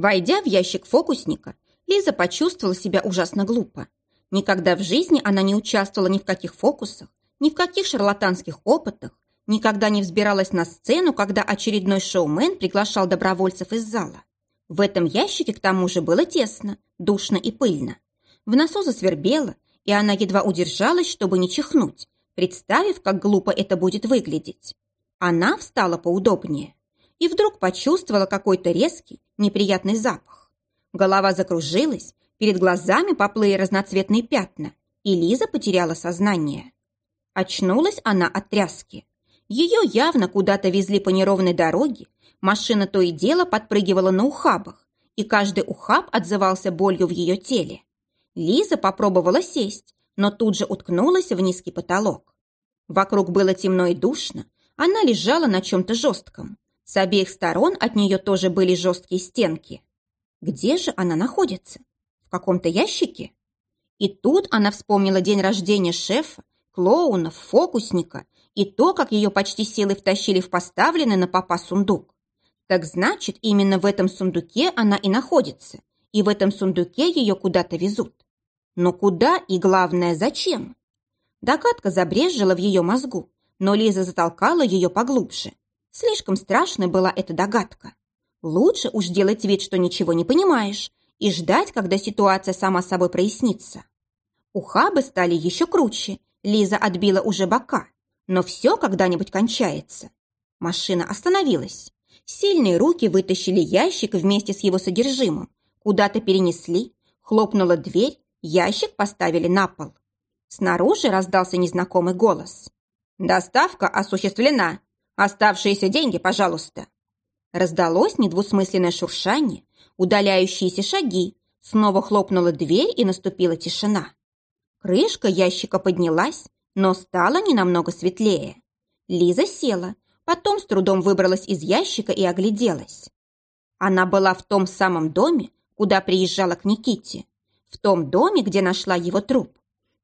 Войдя в ящик фокусника, Лиза почувствовала себя ужасно глупо. Никогда в жизни она не участвовала ни в каких фокусах, ни в каких шарлатанских опытах, никогда не взбиралась на сцену, когда очередной шоумен приглашал добровольцев из зала. В этом ящике к тому же было тесно, душно и пыльно. В носу засвербело, и она едва удержалась, чтобы не чихнуть, представив, как глупо это будет выглядеть. Она встала поудобнее и вдруг почувствовала какой-то резкий, неприятный запах. Голова закружилась, перед глазами поплыли разноцветные пятна, и Лиза потеряла сознание. Очнулась она от тряски. Ее явно куда-то везли по неровной дороге, машина то и дело подпрыгивала на ухабах, и каждый ухаб отзывался болью в ее теле. Лиза попробовала сесть, но тут же уткнулась в низкий потолок. Вокруг было темно и душно, она лежала на чем-то жестком. С обеих сторон от нее тоже были жесткие стенки. Где же она находится? В каком-то ящике? И тут она вспомнила день рождения шефа, клоунов, фокусника и то, как ее почти силой втащили в поставленный на попа сундук. Так значит, именно в этом сундуке она и находится, и в этом сундуке ее куда-то везут. Но куда и, главное, зачем? Догадка забрежила в ее мозгу, но Лиза затолкала ее поглубже. Слишком страшной была эта догадка. Лучше уж делать вид, что ничего не понимаешь, и ждать, когда ситуация сама собой прояснится. Ухабы стали еще круче, Лиза отбила уже бока, но все когда-нибудь кончается. Машина остановилась. Сильные руки вытащили ящик вместе с его содержимым, куда-то перенесли, хлопнула дверь, ящик поставили на пол. Снаружи раздался незнакомый голос. «Доставка осуществлена. Оставшиеся деньги, пожалуйста». Раздалось недвусмысленное шуршание, удаляющиеся шаги. Снова хлопнула дверь и наступила тишина. Крышка ящика поднялась, но стало не намного светлее. Лиза села, потом с трудом выбралась из ящика и огляделась. Она была в том самом доме, куда приезжала к Никите, в том доме, где нашла его труп.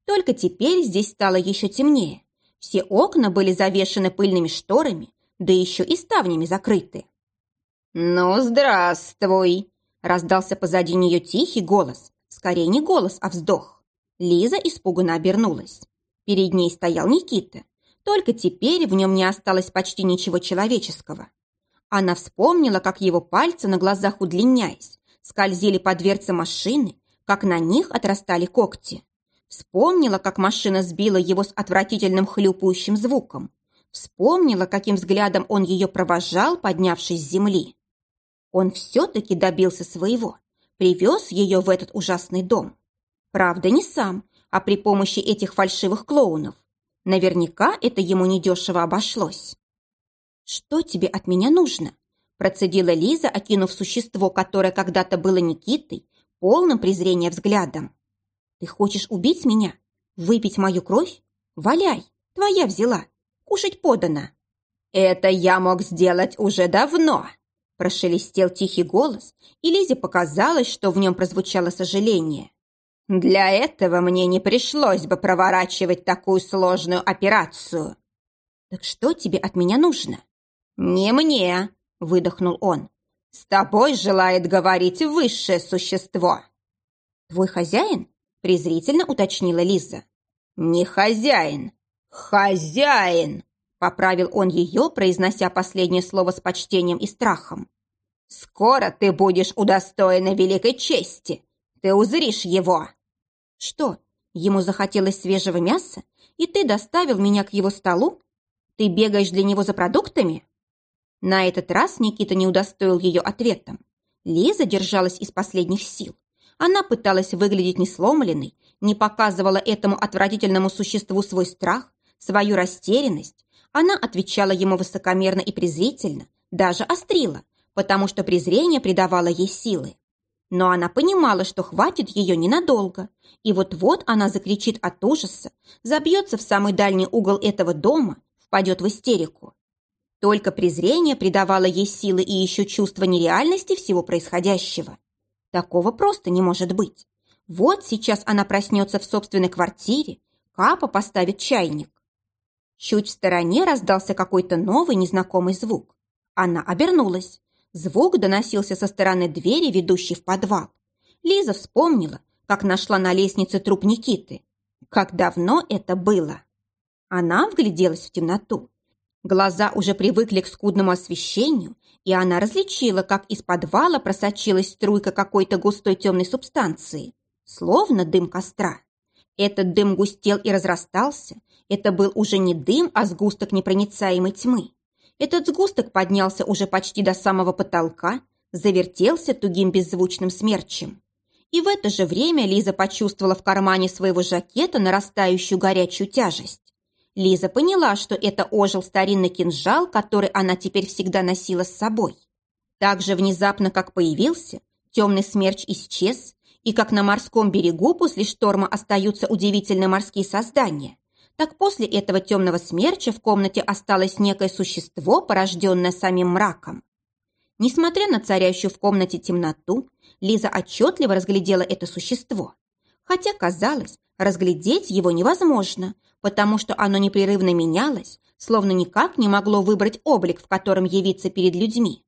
Только теперь здесь стало еще темнее. Все окна были завешены пыльными шторами, да еще и ставнями закрыты. «Ну, здравствуй!» – раздался позади нее тихий голос. Скорее не голос, а вздох. Лиза испуганно обернулась. Перед ней стоял Никита. Только теперь в нем не осталось почти ничего человеческого. Она вспомнила, как его пальцы на глазах удлиняясь, скользили по дверце машины, как на них отрастали когти. Вспомнила, как машина сбила его с отвратительным хлюпающим звуком. Вспомнила, каким взглядом он ее провожал, поднявшись с земли. Он все-таки добился своего, привез ее в этот ужасный дом. Правда, не сам, а при помощи этих фальшивых клоунов. Наверняка это ему недешево обошлось. «Что тебе от меня нужно?» процедила Лиза, окинув существо, которое когда-то было Никитой, полным презрения взглядом. «Ты хочешь убить меня? Выпить мою кровь? Валяй, твоя взяла. Кушать подано». «Это я мог сделать уже давно», прошелестел тихий голос, и Лизе показалось, что в нем прозвучало сожаление. Для этого мне не пришлось бы проворачивать такую сложную операцию. Так что тебе от меня нужно? Не мне, выдохнул он. С тобой желает говорить высшее существо. Твой хозяин? Презрительно уточнила Лиза. Не хозяин, хозяин, поправил он ее, произнося последнее слово с почтением и страхом. «Скоро ты будешь удостоена великой чести. Ты узришь его!» Что, ему захотелось свежего мяса, и ты доставил меня к его столу? Ты бегаешь для него за продуктами?» На этот раз Никита не удостоил ее ответом. Лиза держалась из последних сил. Она пыталась выглядеть не сломленной, не показывала этому отвратительному существу свой страх, свою растерянность. Она отвечала ему высокомерно и презрительно, даже острила, потому что презрение придавало ей силы. Но она понимала, что хватит ее ненадолго, и вот-вот она закричит от ужаса, забьется в самый дальний угол этого дома, впадет в истерику. Только презрение придавало ей силы и еще чувство нереальности всего происходящего. Такого просто не может быть. Вот сейчас она проснется в собственной квартире, Капа поставит чайник. Чуть в стороне раздался какой-то новый незнакомый звук. Она обернулась. Звук доносился со стороны двери, ведущей в подвал. Лиза вспомнила, как нашла на лестнице труп Никиты. Как давно это было? Она вгляделась в темноту. Глаза уже привыкли к скудному освещению, и она различила, как из подвала просочилась струйка какой-то густой темной субстанции, словно дым костра. Этот дым густел и разрастался. Это был уже не дым, а сгусток непроницаемой тьмы. Этот сгусток поднялся уже почти до самого потолка, завертелся тугим беззвучным смерчем. И в это же время Лиза почувствовала в кармане своего жакета нарастающую горячую тяжесть. Лиза поняла, что это ожил старинный кинжал, который она теперь всегда носила с собой. Так же внезапно, как появился, темный смерч исчез, и как на морском берегу после шторма остаются удивительные морские создания, так после этого темного смерча в комнате осталось некое существо, порожденное самим мраком. Несмотря на царящую в комнате темноту, Лиза отчетливо разглядела это существо. Хотя, казалось, разглядеть его невозможно, потому что оно непрерывно менялось, словно никак не могло выбрать облик, в котором явиться перед людьми.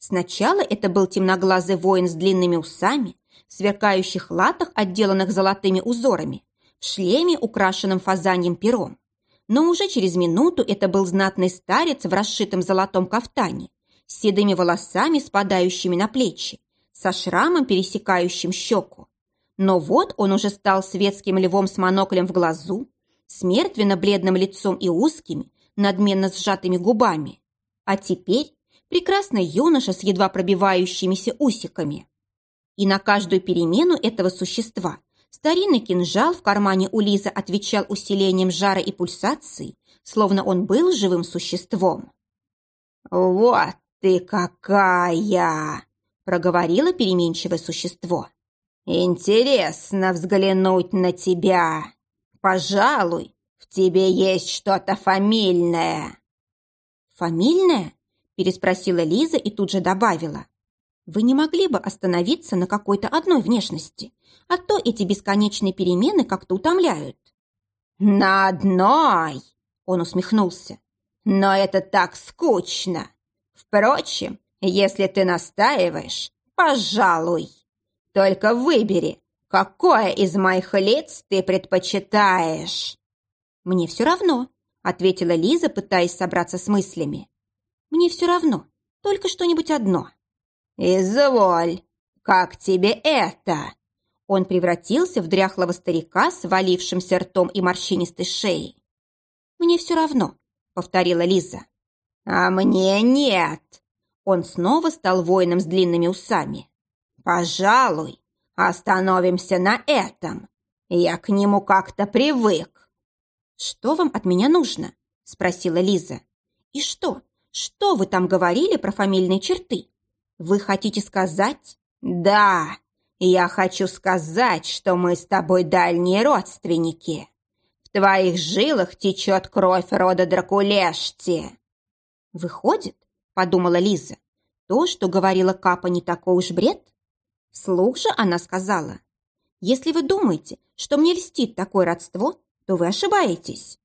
Сначала это был темноглазый воин с длинными усами, в сверкающих латах, отделанных золотыми узорами, в шлеме, украшенном фазаньем пером. Но уже через минуту это был знатный старец в расшитом золотом кафтане, с седыми волосами, спадающими на плечи, со шрамом, пересекающим щеку. Но вот он уже стал светским львом с моноклем в глазу, с мертвенно-бледным лицом и узкими, надменно сжатыми губами. А теперь прекрасный юноша с едва пробивающимися усиками. И на каждую перемену этого существа старинный кинжал в кармане у Лизы отвечал усилением жара и пульсации, словно он был живым существом. «Вот ты какая!» – проговорило переменчивое существо. «Интересно взглянуть на тебя!» Пожалуй, в тебе есть что-то фамильное». «Фамильное?» – переспросила Лиза и тут же добавила. «Вы не могли бы остановиться на какой-то одной внешности, а то эти бесконечные перемены как-то утомляют». «На одной!» – он усмехнулся. «Но это так скучно. Впрочем, если ты настаиваешь, пожалуй. Только выбери, «Какое из моих лиц ты предпочитаешь?» «Мне все равно», — ответила Лиза, пытаясь собраться с мыслями. «Мне все равно, только что-нибудь одно». «Изволь, как тебе это?» Он превратился в дряхлого старика с валившимся ртом и морщинистой шеей. «Мне все равно», — повторила Лиза. «А мне нет». Он снова стал воином с длинными усами. «Пожалуй, Остановимся на этом. Я к нему как-то привык. Что вам от меня нужно? Спросила Лиза. И что? Что вы там говорили про фамильные черты? Вы хотите сказать? Да, я хочу сказать, что мы с тобой дальние родственники. В твоих жилах течет кровь рода Дракулешти. Выходит, подумала Лиза, то, что говорила Капа, не такой уж бред? Вслух же она сказала, «Если вы думаете, что мне льстит такое родство, то вы ошибаетесь».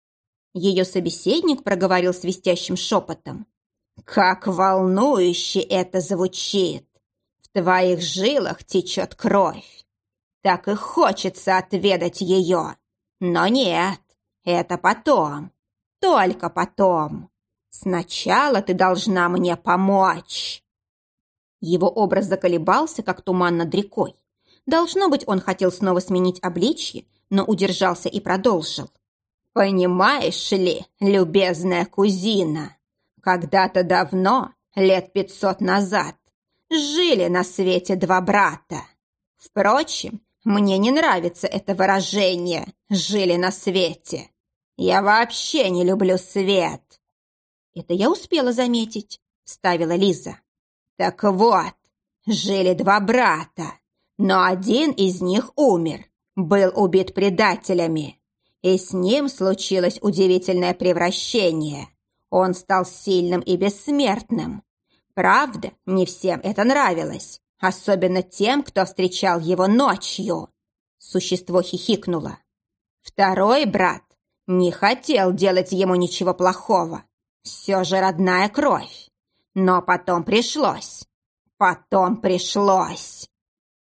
Ее собеседник проговорил свистящим шепотом. «Как волнующе это звучит! В твоих жилах течет кровь. Так и хочется отведать ее. Но нет, это потом, только потом. Сначала ты должна мне помочь». Его образ заколебался, как туман над рекой. Должно быть, он хотел снова сменить обличье, но удержался и продолжил. «Понимаешь ли, любезная кузина, когда-то давно, лет пятьсот назад, жили на свете два брата. Впрочем, мне не нравится это выражение «жили на свете». Я вообще не люблю свет». «Это я успела заметить», — ставила Лиза. Так вот, жили два брата, но один из них умер, был убит предателями. И с ним случилось удивительное превращение. Он стал сильным и бессмертным. Правда, не всем это нравилось, особенно тем, кто встречал его ночью. Существо хихикнуло. Второй брат не хотел делать ему ничего плохого. Все же родная кровь. Но потом пришлось. Потом пришлось.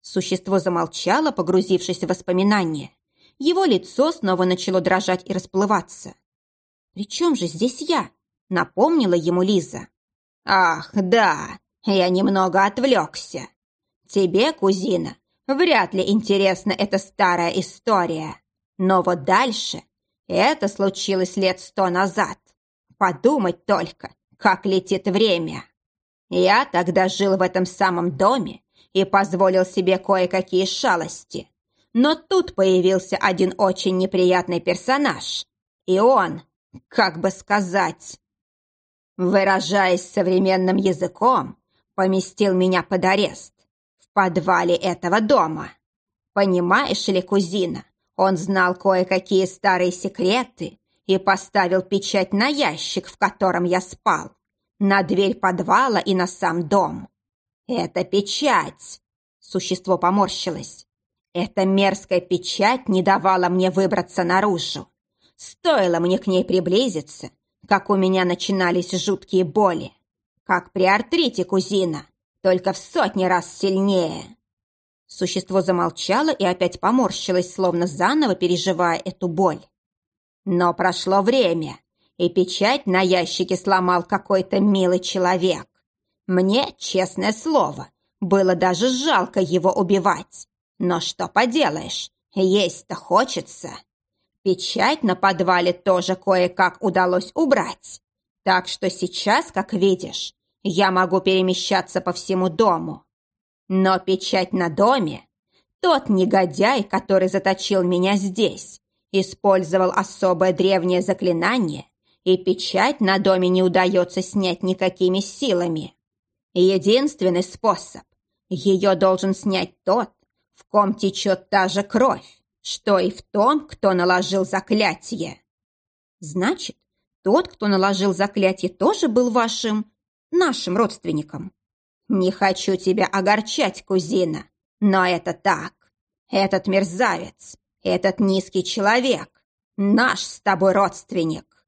Существо замолчало, погрузившись в воспоминания. Его лицо снова начало дрожать и расплываться. «При чем же здесь я?» — напомнила ему Лиза. «Ах, да, я немного отвлекся. Тебе, кузина, вряд ли интересна эта старая история. Но вот дальше это случилось лет сто назад. Подумать только, как летит время. Я тогда жил в этом самом доме и позволил себе кое-какие шалости. Но тут появился один очень неприятный персонаж. И он, как бы сказать, выражаясь современным языком, поместил меня под арест в подвале этого дома. Понимаешь ли, кузина, он знал кое-какие старые секреты и поставил печать на ящик, в котором я спал, на дверь подвала и на сам дом. Это печать. Существо поморщилось. Эта мерзкая печать не давала мне выбраться наружу. Стоило мне к ней приблизиться, как у меня начинались жуткие боли. Как при артрите, кузина, только в сотни раз сильнее. Существо замолчало и опять поморщилось, словно заново переживая эту боль. Но прошло время, и печать на ящике сломал какой-то милый человек. Мне, честное слово, было даже жалко его убивать. Но что поделаешь, есть-то хочется. Печать на подвале тоже кое-как удалось убрать. Так что сейчас, как видишь, я могу перемещаться по всему дому. Но печать на доме – тот негодяй, который заточил меня здесь, использовал особое древнее заклинание, и печать на доме не удается снять никакими силами. Единственный способ – ее должен снять тот, в ком течет та же кровь, что и в том, кто наложил заклятие. Значит, тот, кто наложил заклятие, тоже был вашим, нашим родственником. Не хочу тебя огорчать, кузина, но это так. Этот мерзавец, этот низкий человек, наш с тобой родственник.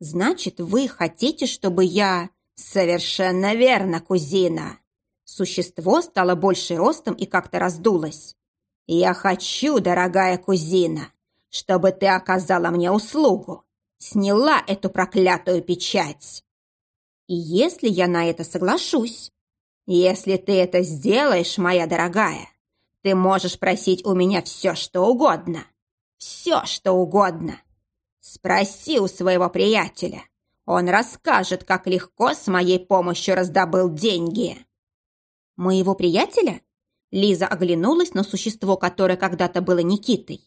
Значит, вы хотите, чтобы я... Совершенно верно, кузина. Существо стало больше ростом и как-то раздулось. Я хочу, дорогая кузина, чтобы ты оказала мне услугу, сняла эту проклятую печать. И если я на это соглашусь? Если ты это сделаешь, моя дорогая, ты можешь просить у меня все, что угодно. Все, что угодно. Спроси у своего приятеля. Он расскажет, как легко с моей помощью раздобыл деньги. Моего приятеля? Лиза оглянулась на существо, которое когда-то было Никитой.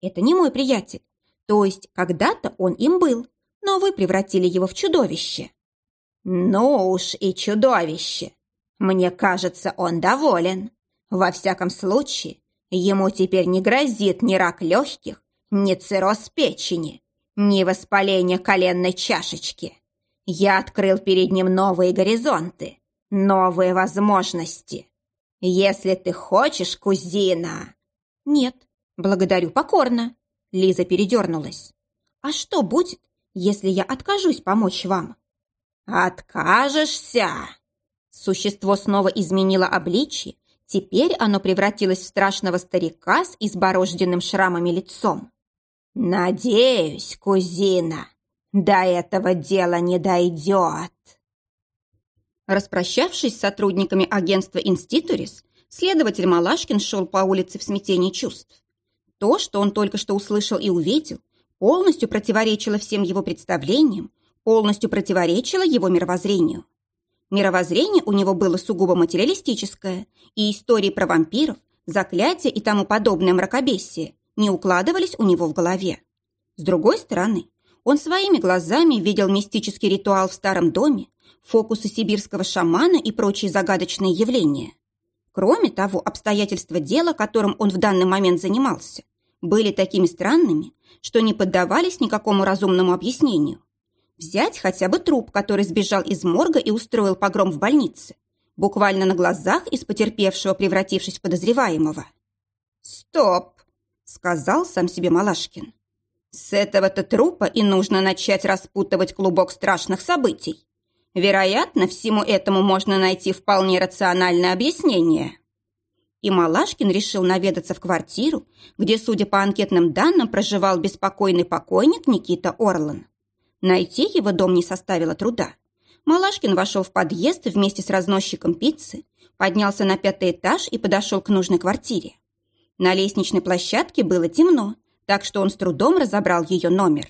Это не мой приятель. То есть когда-то он им был, но вы превратили его в чудовище. Ну уж и чудовище. Мне кажется, он доволен. Во всяком случае, ему теперь не грозит ни рак легких, ни цирроз печени, ни воспаление коленной чашечки. Я открыл перед ним новые горизонты, новые возможности. Если ты хочешь, кузина... Нет, благодарю покорно. Лиза передернулась. А что будет, если я откажусь помочь вам? Откажешься? Существо снова изменило обличье Теперь оно превратилось в страшного старика с изборожденным шрамами лицом. «Надеюсь, кузина, до этого дела не дойдет». Распрощавшись с сотрудниками агентства «Институрис», следователь Малашкин шел по улице в смятении чувств. То, что он только что услышал и увидел, полностью противоречило всем его представлениям, полностью противоречило его мировоззрению. Мировоззрение у него было сугубо материалистическое, и истории про вампиров, заклятия и тому подобное мракобесие не укладывались у него в голове. С другой стороны, он своими глазами видел мистический ритуал в старом доме, фокусы сибирского шамана и прочие загадочные явления. Кроме того, обстоятельства дела, которым он в данный момент занимался, были такими странными, что не поддавались никакому разумному объяснению. Взять хотя бы труп, который сбежал из морга и устроил погром в больнице, буквально на глазах из потерпевшего, превратившись в подозреваемого. «Стоп!» — сказал сам себе Малашкин. «С этого-то трупа и нужно начать распутывать клубок страшных событий. Вероятно, всему этому можно найти вполне рациональное объяснение. И Малашкин решил наведаться в квартиру, где, судя по анкетным данным, проживал беспокойный покойник Никита Орлан. Найти его дом не составило труда. Малашкин вошел в подъезд вместе с разносчиком пиццы, поднялся на пятый этаж и подошел к нужной квартире. На лестничной площадке было темно, так что он с трудом разобрал ее номер.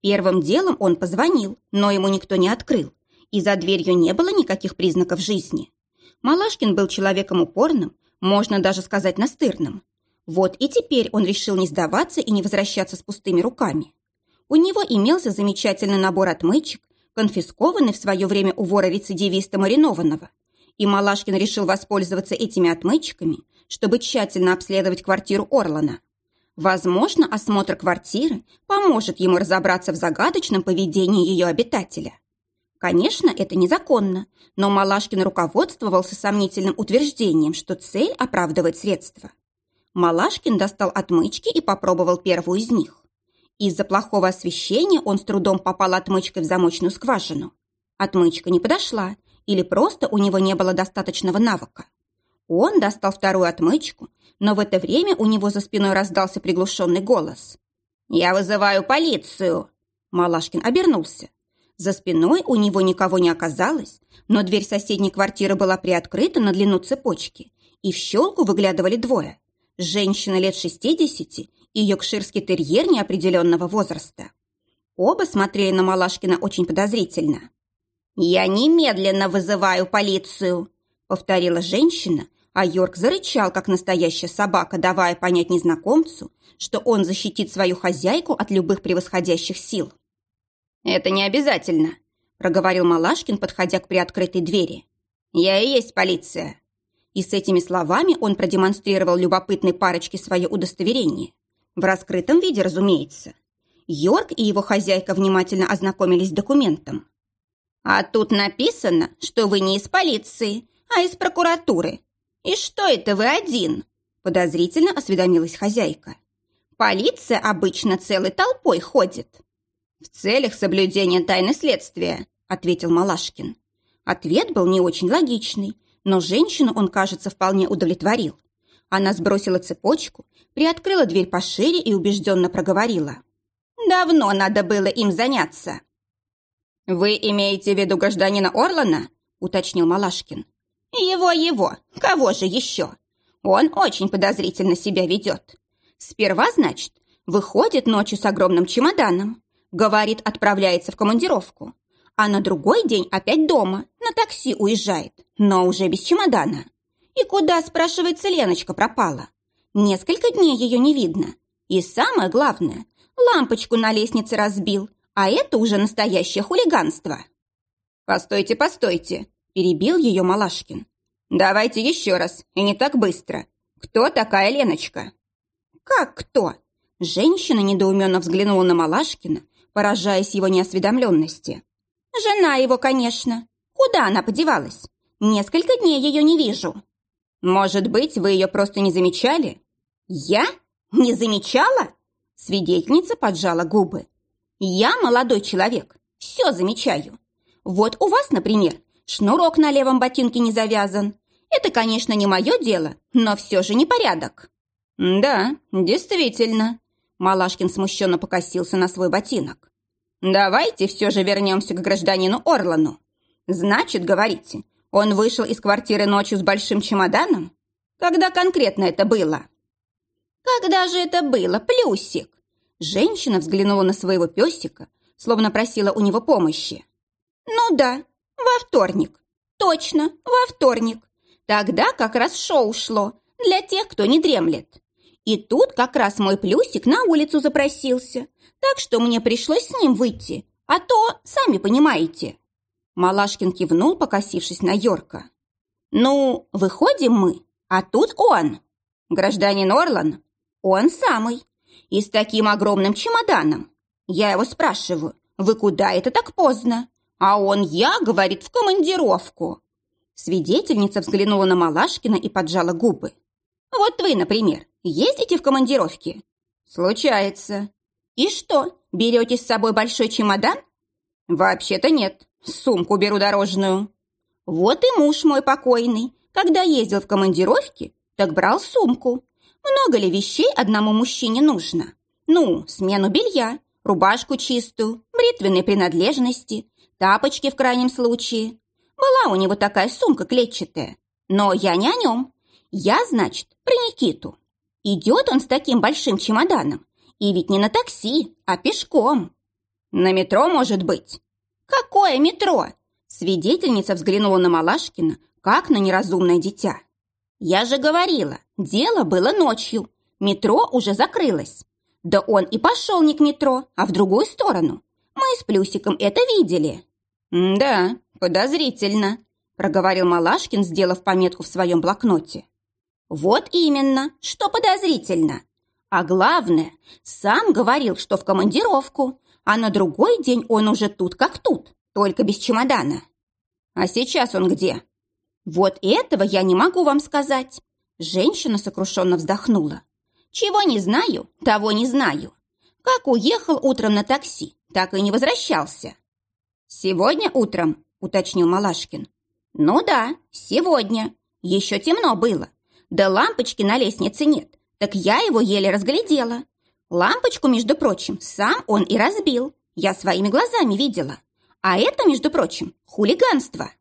Первым делом он позвонил, но ему никто не открыл, и за дверью не было никаких признаков жизни. Малашкин был человеком упорным, можно даже сказать настырным. Вот и теперь он решил не сдаваться и не возвращаться с пустыми руками. У него имелся замечательный набор отмычек, конфискованный в свое время у вора-рецидивиста маринованного. И Малашкин решил воспользоваться этими отмычками, чтобы тщательно обследовать квартиру Орлана. Возможно, осмотр квартиры поможет ему разобраться в загадочном поведении ее обитателя. Конечно, это незаконно, но Малашкин руководствовался сомнительным утверждением, что цель оправдывает средства. Малашкин достал отмычки и попробовал первую из них. Из-за плохого освещения он с трудом попал отмычкой в замочную скважину. Отмычка не подошла, или просто у него не было достаточного навыка. Он достал вторую отмычку, но в это время у него за спиной раздался приглушенный голос. «Я вызываю полицию!» Малашкин обернулся. За спиной у него никого не оказалось, но дверь соседней квартиры была приоткрыта на длину цепочки, и в щелку выглядывали двое. Женщина лет шестидесяти и йоркширский терьер неопределенного возраста. Оба смотрели на Малашкина очень подозрительно. «Я немедленно вызываю полицию», — повторила женщина, а Йорк зарычал, как настоящая собака, давая понять незнакомцу, что он защитит свою хозяйку от любых превосходящих сил. «Это не обязательно», – проговорил Малашкин, подходя к приоткрытой двери. «Я и есть полиция». И с этими словами он продемонстрировал любопытной парочке свое удостоверение. В раскрытом виде, разумеется. Йорк и его хозяйка внимательно ознакомились с документом. «А тут написано, что вы не из полиции, а из прокуратуры. И что это вы один?» Подозрительно осведомилась хозяйка. «Полиция обычно целой толпой ходит». «В целях соблюдения тайны следствия», — ответил Малашкин. Ответ был не очень логичный, но женщину он, кажется, вполне удовлетворил. Она сбросила цепочку, приоткрыла дверь пошире и убежденно проговорила. «Давно надо было им заняться». «Вы имеете в виду гражданина Орлана?» — уточнил Малашкин. «Его-его! Кого же еще? Он очень подозрительно себя ведет. Сперва, значит, выходит ночью с огромным чемоданом, Говорит, отправляется в командировку. А на другой день опять дома, на такси уезжает, но уже без чемодана. И куда, спрашивается, Леночка пропала? Несколько дней ее не видно. И самое главное, лампочку на лестнице разбил, а это уже настоящее хулиганство. «Постойте, постойте», – перебил ее Малашкин. «Давайте еще раз, и не так быстро. Кто такая Леночка?» «Как кто?» Женщина недоуменно взглянула на Малашкина, поражаясь его неосведомленности. «Жена его, конечно. Куда она подевалась? Несколько дней ее не вижу». «Может быть, вы ее просто не замечали?» «Я? Не замечала?» Свидетельница поджала губы. «Я молодой человек, все замечаю. Вот у вас, например, шнурок на левом ботинке не завязан. Это, конечно, не мое дело, но все же непорядок». «Да, действительно», Малашкин смущенно покосился на свой ботинок. «Давайте все же вернемся к гражданину Орлану. Значит, говорите, он вышел из квартиры ночью с большим чемоданом? Когда конкретно это было?» «Когда же это было, Плюсик?» Женщина взглянула на своего песика, словно просила у него помощи. «Ну да, во вторник. Точно, во вторник. Тогда как раз шоу шло для тех, кто не дремлет. И тут как раз мой плюсик на улицу запросился, так что мне пришлось с ним выйти, а то, сами понимаете». Малашкин кивнул, покосившись на Йорка. «Ну, выходим мы, а тут он. Гражданин Орлан, он самый, и с таким огромным чемоданом. Я его спрашиваю, вы куда это так поздно? А он, я, говорит, в командировку». Свидетельница взглянула на Малашкина и поджала губы. «Вот вы, например, Ездите в командировки? Случается. И что, берете с собой большой чемодан? Вообще-то нет. Сумку беру дорожную. Вот и муж мой покойный, когда ездил в командировки, так брал сумку. Много ли вещей одному мужчине нужно? Ну, смену белья, рубашку чистую, бритвенные принадлежности, тапочки в крайнем случае. Была у него такая сумка клетчатая. Но я не о нем. Я, значит, про Никиту. Идет он с таким большим чемоданом. И ведь не на такси, а пешком. На метро, может быть. Какое метро? Свидетельница взглянула на Малашкина, как на неразумное дитя. Я же говорила, дело было ночью. Метро уже закрылось. Да он и пошел не к метро, а в другую сторону. Мы с Плюсиком это видели. «Да, подозрительно», – проговорил Малашкин, сделав пометку в своем блокноте. «Вот именно, что подозрительно. А главное, сам говорил, что в командировку, а на другой день он уже тут как тут, только без чемодана. А сейчас он где?» «Вот этого я не могу вам сказать», – женщина сокрушенно вздохнула. Чего не знаю, того не знаю. Как уехал утром на такси, так и не возвращался. Сегодня утром, уточнил Малашкин. Ну да, сегодня. Еще темно было. Да лампочки на лестнице нет, так я его еле разглядела. Лампочку, между прочим, сам он и разбил. Я своими глазами видела. А это, между прочим, хулиганство.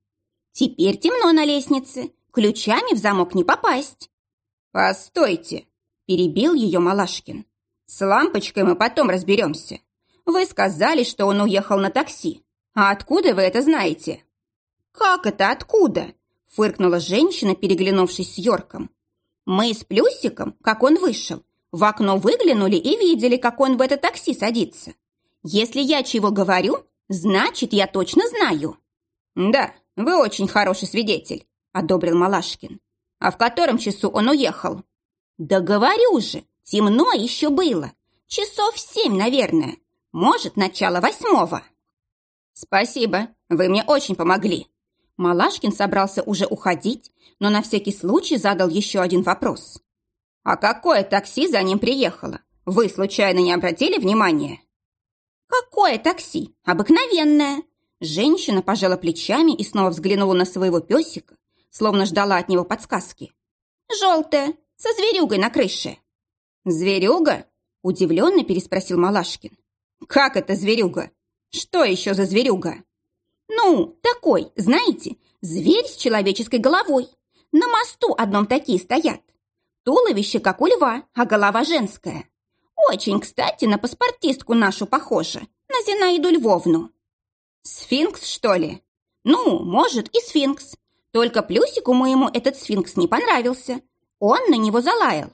Теперь темно на лестнице, ключами в замок не попасть. Постойте, Перебил ее Малашкин. С лампочкой мы потом разберемся. Вы сказали, что он уехал на такси. А откуда вы это знаете? Как это откуда? Фыркнула женщина, переглянувшись с Йорком. Мы с Плюсиком, как он вышел, в окно выглянули и видели, как он в это такси садится. Если я чего говорю, значит, я точно знаю. Да, вы очень хороший свидетель, одобрил Малашкин. А в котором часу он уехал? «Да говорю же, темно еще было. Часов семь, наверное. Может, начало восьмого». «Спасибо, вы мне очень помогли». Малашкин собрался уже уходить, но на всякий случай задал еще один вопрос. «А какое такси за ним приехало? Вы случайно не обратили внимания?» «Какое такси? Обыкновенное!» Женщина пожала плечами и снова взглянула на своего песика, словно ждала от него подсказки. «Желтое, со зверюгой на крыше». «Зверюга?» – удивленно переспросил Малашкин. «Как это зверюга? Что еще за зверюга?» «Ну, такой, знаете, зверь с человеческой головой. На мосту одном такие стоят. Туловище, как у льва, а голова женская. Очень, кстати, на паспортистку нашу похоже, на Зинаиду Львовну». «Сфинкс, что ли?» «Ну, может, и сфинкс. Только плюсику моему этот сфинкс не понравился. Он на него залаял.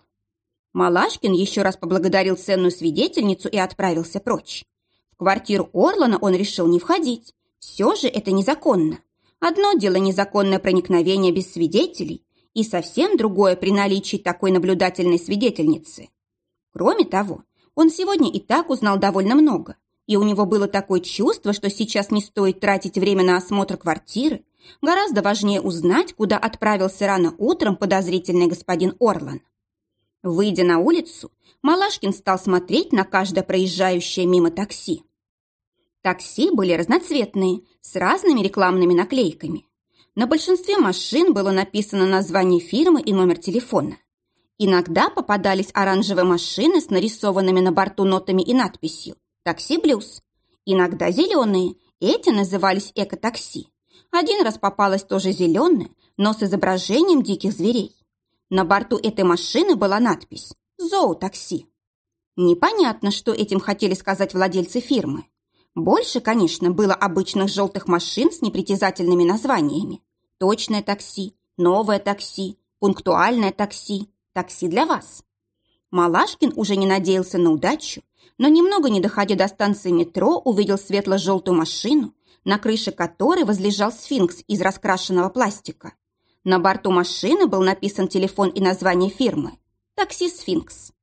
Малашкин еще раз поблагодарил ценную свидетельницу и отправился прочь. В квартиру Орлана он решил не входить. Все же это незаконно. Одно дело незаконное проникновение без свидетелей, и совсем другое при наличии такой наблюдательной свидетельницы. Кроме того, он сегодня и так узнал довольно много, и у него было такое чувство, что сейчас не стоит тратить время на осмотр квартиры, Гораздо важнее узнать, куда отправился рано утром подозрительный господин Орлан. Выйдя на улицу, Малашкин стал смотреть на каждое проезжающее мимо такси. Такси были разноцветные, с разными рекламными наклейками. На большинстве машин было написано название фирмы и номер телефона. Иногда попадались оранжевые машины с нарисованными на борту нотами и надписью «Такси Блюз». Иногда зеленые, эти назывались эко-такси. Один раз попалась тоже зеленая, но с изображением диких зверей. На борту этой машины была надпись «Зоотакси». Непонятно, что этим хотели сказать владельцы фирмы. Больше, конечно, было обычных желтых машин с непритязательными названиями. Точное такси, новое такси, пунктуальное такси, такси для вас. Малашкин уже не надеялся на удачу, но немного не доходя до станции метро, увидел светло-желтую машину, на крыше которой возлежал сфинкс из раскрашенного пластика. На борту машины был написан телефон и название фирмы «Такси Сфинкс».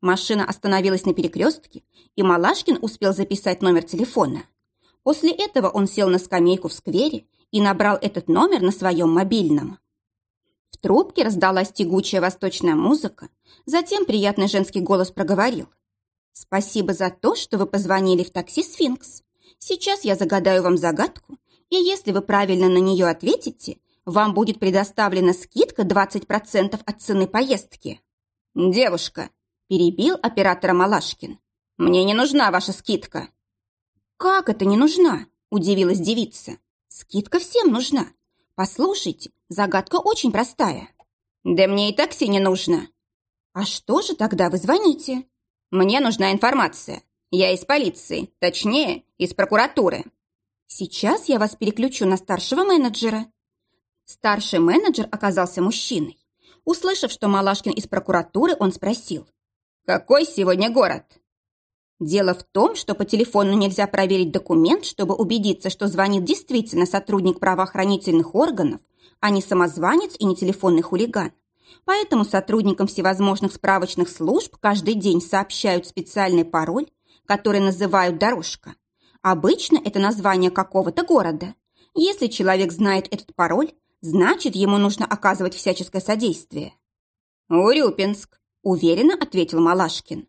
Машина остановилась на перекрестке, и Малашкин успел записать номер телефона. После этого он сел на скамейку в сквере и набрал этот номер на своем мобильном. В трубке раздалась тягучая восточная музыка, затем приятный женский голос проговорил. «Спасибо за то, что вы позвонили в такси «Сфинкс». Сейчас я загадаю вам загадку, И если вы правильно на нее ответите, вам будет предоставлена скидка 20% от цены поездки. Девушка, перебил оператора Малашкин. Мне не нужна ваша скидка. Как это не нужна? Удивилась девица. Скидка всем нужна. Послушайте, загадка очень простая. Да мне и такси не нужно. А что же тогда вы звоните? Мне нужна информация. Я из полиции, точнее, из прокуратуры. Сейчас я вас переключу на старшего менеджера. Старший менеджер оказался мужчиной. Услышав, что Малашкин из прокуратуры, он спросил. «Какой сегодня город?» Дело в том, что по телефону нельзя проверить документ, чтобы убедиться, что звонит действительно сотрудник правоохранительных органов, а не самозванец и не телефонный хулиган. Поэтому сотрудникам всевозможных справочных служб каждый день сообщают специальный пароль, который называют «дорожка». Обычно это название какого-то города. Если человек знает этот пароль, значит, ему нужно оказывать всяческое содействие. «Урюпинск», – уверенно ответил Малашкин.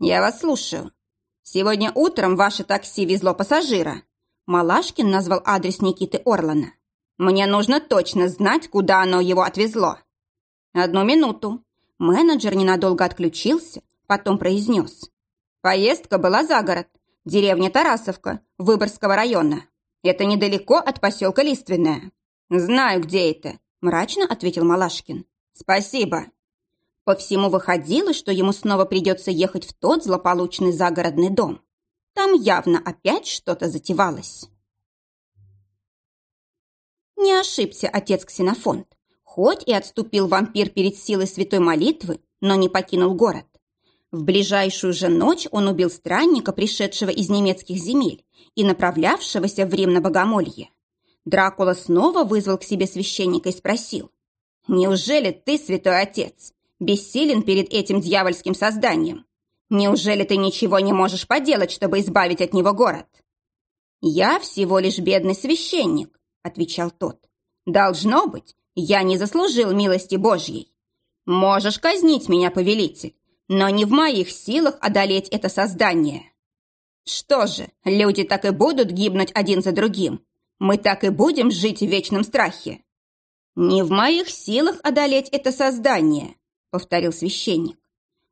«Я вас слушаю. Сегодня утром ваше такси везло пассажира». Малашкин назвал адрес Никиты Орлана. «Мне нужно точно знать, куда оно его отвезло». «Одну минуту». Менеджер ненадолго отключился, потом произнес. «Поездка была за город. Деревня Тарасовка, Выборгского района. Это недалеко от поселка Лиственная. «Знаю, где это», – мрачно ответил Малашкин. «Спасибо». По всему выходило, что ему снова придется ехать в тот злополучный загородный дом. Там явно опять что-то затевалось. Не ошибся отец Ксенофонт. Хоть и отступил вампир перед силой святой молитвы, но не покинул город. В ближайшую же ночь он убил странника, пришедшего из немецких земель и направлявшегося в Рим на богомолье. Дракула снова вызвал к себе священника и спросил. «Неужели ты, святой отец, бессилен перед этим дьявольским созданием? Неужели ты ничего не можешь поделать, чтобы избавить от него город?» «Я всего лишь бедный священник», — отвечал тот. «Должно быть, я не заслужил милости Божьей. Можешь казнить меня, повелитель, но не в моих силах одолеть это создание. Что же, люди так и будут гибнуть один за другим. Мы так и будем жить в вечном страхе. Не в моих силах одолеть это создание, повторил священник.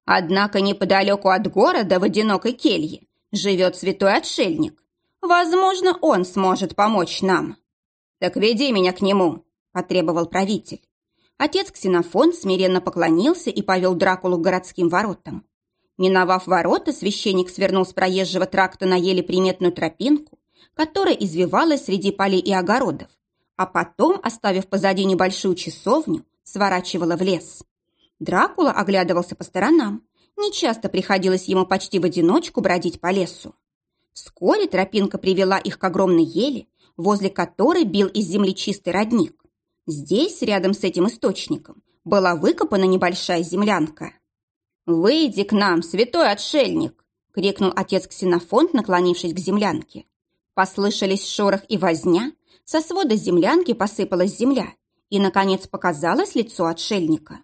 Однако неподалеку от города в одинокой келье живет святой отшельник. Возможно, он сможет помочь нам. Так веди меня к нему, потребовал правитель. Отец Ксенофон смиренно поклонился и повел Дракулу к городским воротам. Миновав ворота, священник свернул с проезжего тракта на еле приметную тропинку, которая извивалась среди полей и огородов, а потом, оставив позади небольшую часовню, сворачивала в лес. Дракула оглядывался по сторонам. Нечасто приходилось ему почти в одиночку бродить по лесу. Вскоре тропинка привела их к огромной еле, возле которой бил из земли чистый родник. Здесь, рядом с этим источником, была выкопана небольшая землянка. «Выйди к нам, святой отшельник!» — крикнул отец Ксенофонт, наклонившись к землянке. Послышались шорох и возня, со свода землянки посыпалась земля, и, наконец, показалось лицо отшельника.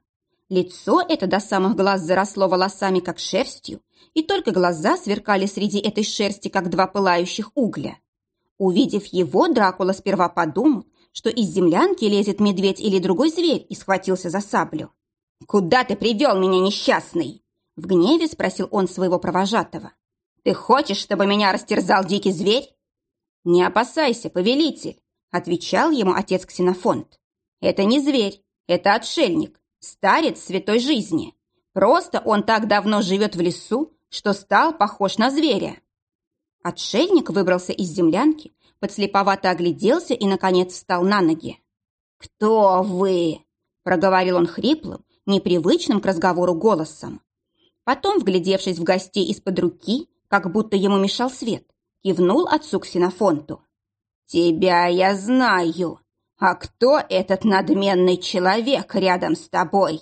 Лицо это до самых глаз заросло волосами, как шерстью, и только глаза сверкали среди этой шерсти, как два пылающих угля. Увидев его, Дракула сперва подумал, что из землянки лезет медведь или другой зверь и схватился за саблю. «Куда ты привел меня, несчастный?» В гневе спросил он своего провожатого. «Ты хочешь, чтобы меня растерзал дикий зверь?» «Не опасайся, повелитель», отвечал ему отец Ксенофонт. «Это не зверь, это отшельник, старец святой жизни. Просто он так давно живет в лесу, что стал похож на зверя». Отшельник выбрался из землянки, подслеповато огляделся и, наконец, встал на ноги. «Кто вы?» – проговорил он хриплым, непривычным к разговору голосом. Потом, вглядевшись в гостей из-под руки, как будто ему мешал свет, кивнул отцу Ксенофонту. «Тебя я знаю. А кто этот надменный человек рядом с тобой?»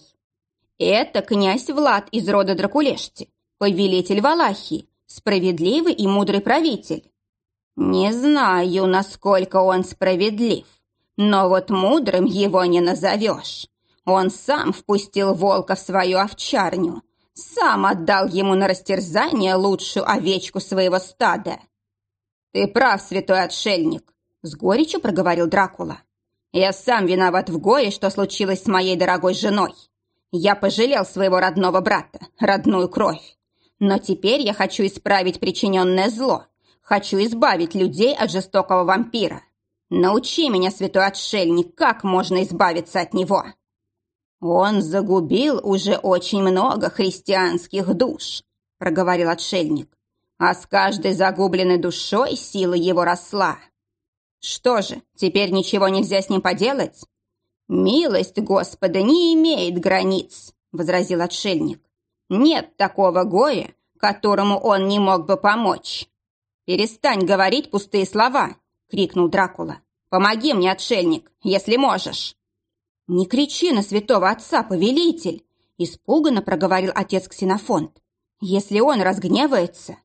«Это князь Влад из рода Дракулешти, повелитель Валахии, справедливый и мудрый правитель. Не знаю, насколько он справедлив, но вот мудрым его не назовешь. Он сам впустил волка в свою овчарню, сам отдал ему на растерзание лучшую овечку своего стада. Ты прав, святой отшельник, С горечью проговорил Дракула. «Я сам виноват в горе, что случилось с моей дорогой женой. Я пожалел своего родного брата, родную кровь. Но теперь я хочу исправить причиненное зло. Хочу избавить людей от жестокого вампира. Научи меня, святой отшельник, как можно избавиться от него. Он загубил уже очень много христианских душ, проговорил отшельник. А с каждой загубленной душой сила его росла. Что же, теперь ничего нельзя с ним поделать? Милость Господа не имеет границ, возразил отшельник. Нет такого горя, которому он не мог бы помочь. «Перестань говорить пустые слова!» — крикнул Дракула. «Помоги мне, отшельник, если можешь!» «Не кричи на святого отца, повелитель!» — испуганно проговорил отец Ксенофонт. «Если он разгневается...»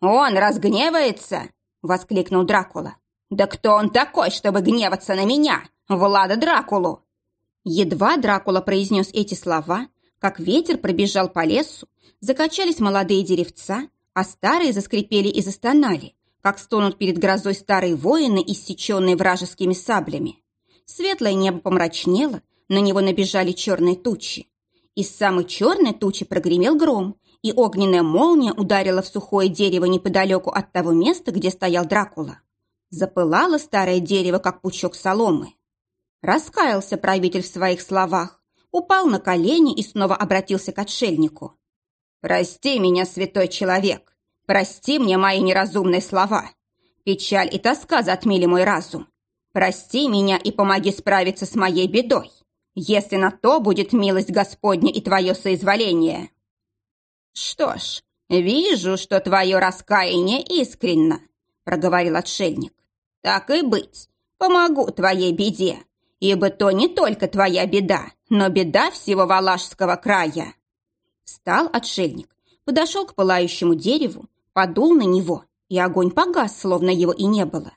«Он разгневается!» — воскликнул Дракула. «Да кто он такой, чтобы гневаться на меня, Влада Дракулу?» Едва Дракула произнес эти слова, как ветер пробежал по лесу, закачались молодые деревца, а старые заскрипели и застонали, как стонут перед грозой старые воины, иссеченные вражескими саблями. Светлое небо помрачнело, на него набежали черные тучи. Из самой черной тучи прогремел гром, и огненная молния ударила в сухое дерево неподалеку от того места, где стоял Дракула. Запылало старое дерево, как пучок соломы. Раскаялся правитель в своих словах, упал на колени и снова обратился к отшельнику. «Прости меня, святой человек, прости мне мои неразумные слова. Печаль и тоска затмили мой разум. Прости меня и помоги справиться с моей бедой, если на то будет милость Господня и твое соизволение». «Что ж, вижу, что твое раскаяние искренно», — проговорил отшельник. «Так и быть, помогу твоей беде, ибо то не только твоя беда, но беда всего Валашского края». Встал отшельник, подошел к пылающему дереву, подул на него, и огонь погас, словно его и не было.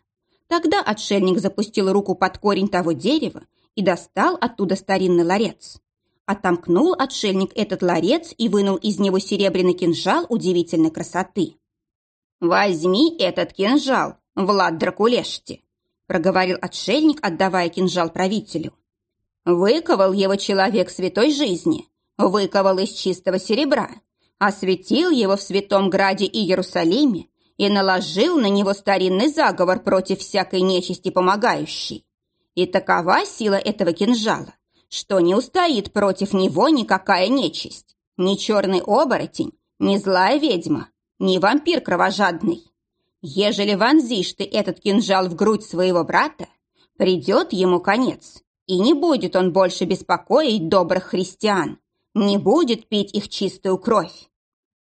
Тогда отшельник запустил руку под корень того дерева и достал оттуда старинный ларец. Отомкнул отшельник этот ларец и вынул из него серебряный кинжал удивительной красоты. «Возьми этот кинжал, Влад Дракулешти», проговорил отшельник, отдавая кинжал правителю. «Выковал его человек святой жизни, выковал из чистого серебра, осветил его в святом граде и Иерусалиме и наложил на него старинный заговор против всякой нечисти помогающей. И такова сила этого кинжала, что не устоит против него никакая нечисть, ни черный оборотень, ни злая ведьма, ни вампир кровожадный. Ежели вонзишь ты этот кинжал в грудь своего брата, придет ему конец, и не будет он больше беспокоить добрых христиан, не будет пить их чистую кровь.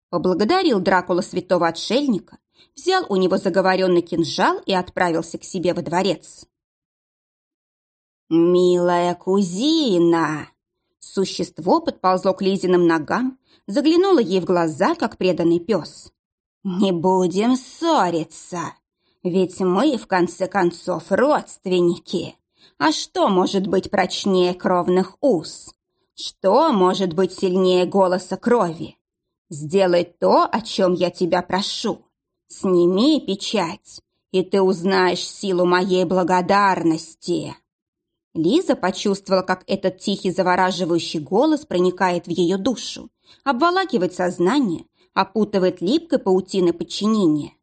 Поблагодарил Дракула святого отшельника, взял у него заговоренный кинжал и отправился к себе во дворец. «Милая кузина!» Существо подползло к Лизиным ногам, заглянуло ей в глаза, как преданный пес. «Не будем ссориться, ведь мы, в конце концов, родственники. А что может быть прочнее кровных уз? Что может быть сильнее голоса крови? Сделай то, о чем я тебя прошу. Сними печать, и ты узнаешь силу моей благодарности». Лиза почувствовала, как этот тихий завораживающий голос проникает в ее душу, обволакивает сознание, опутывает липкой паутиной подчинения.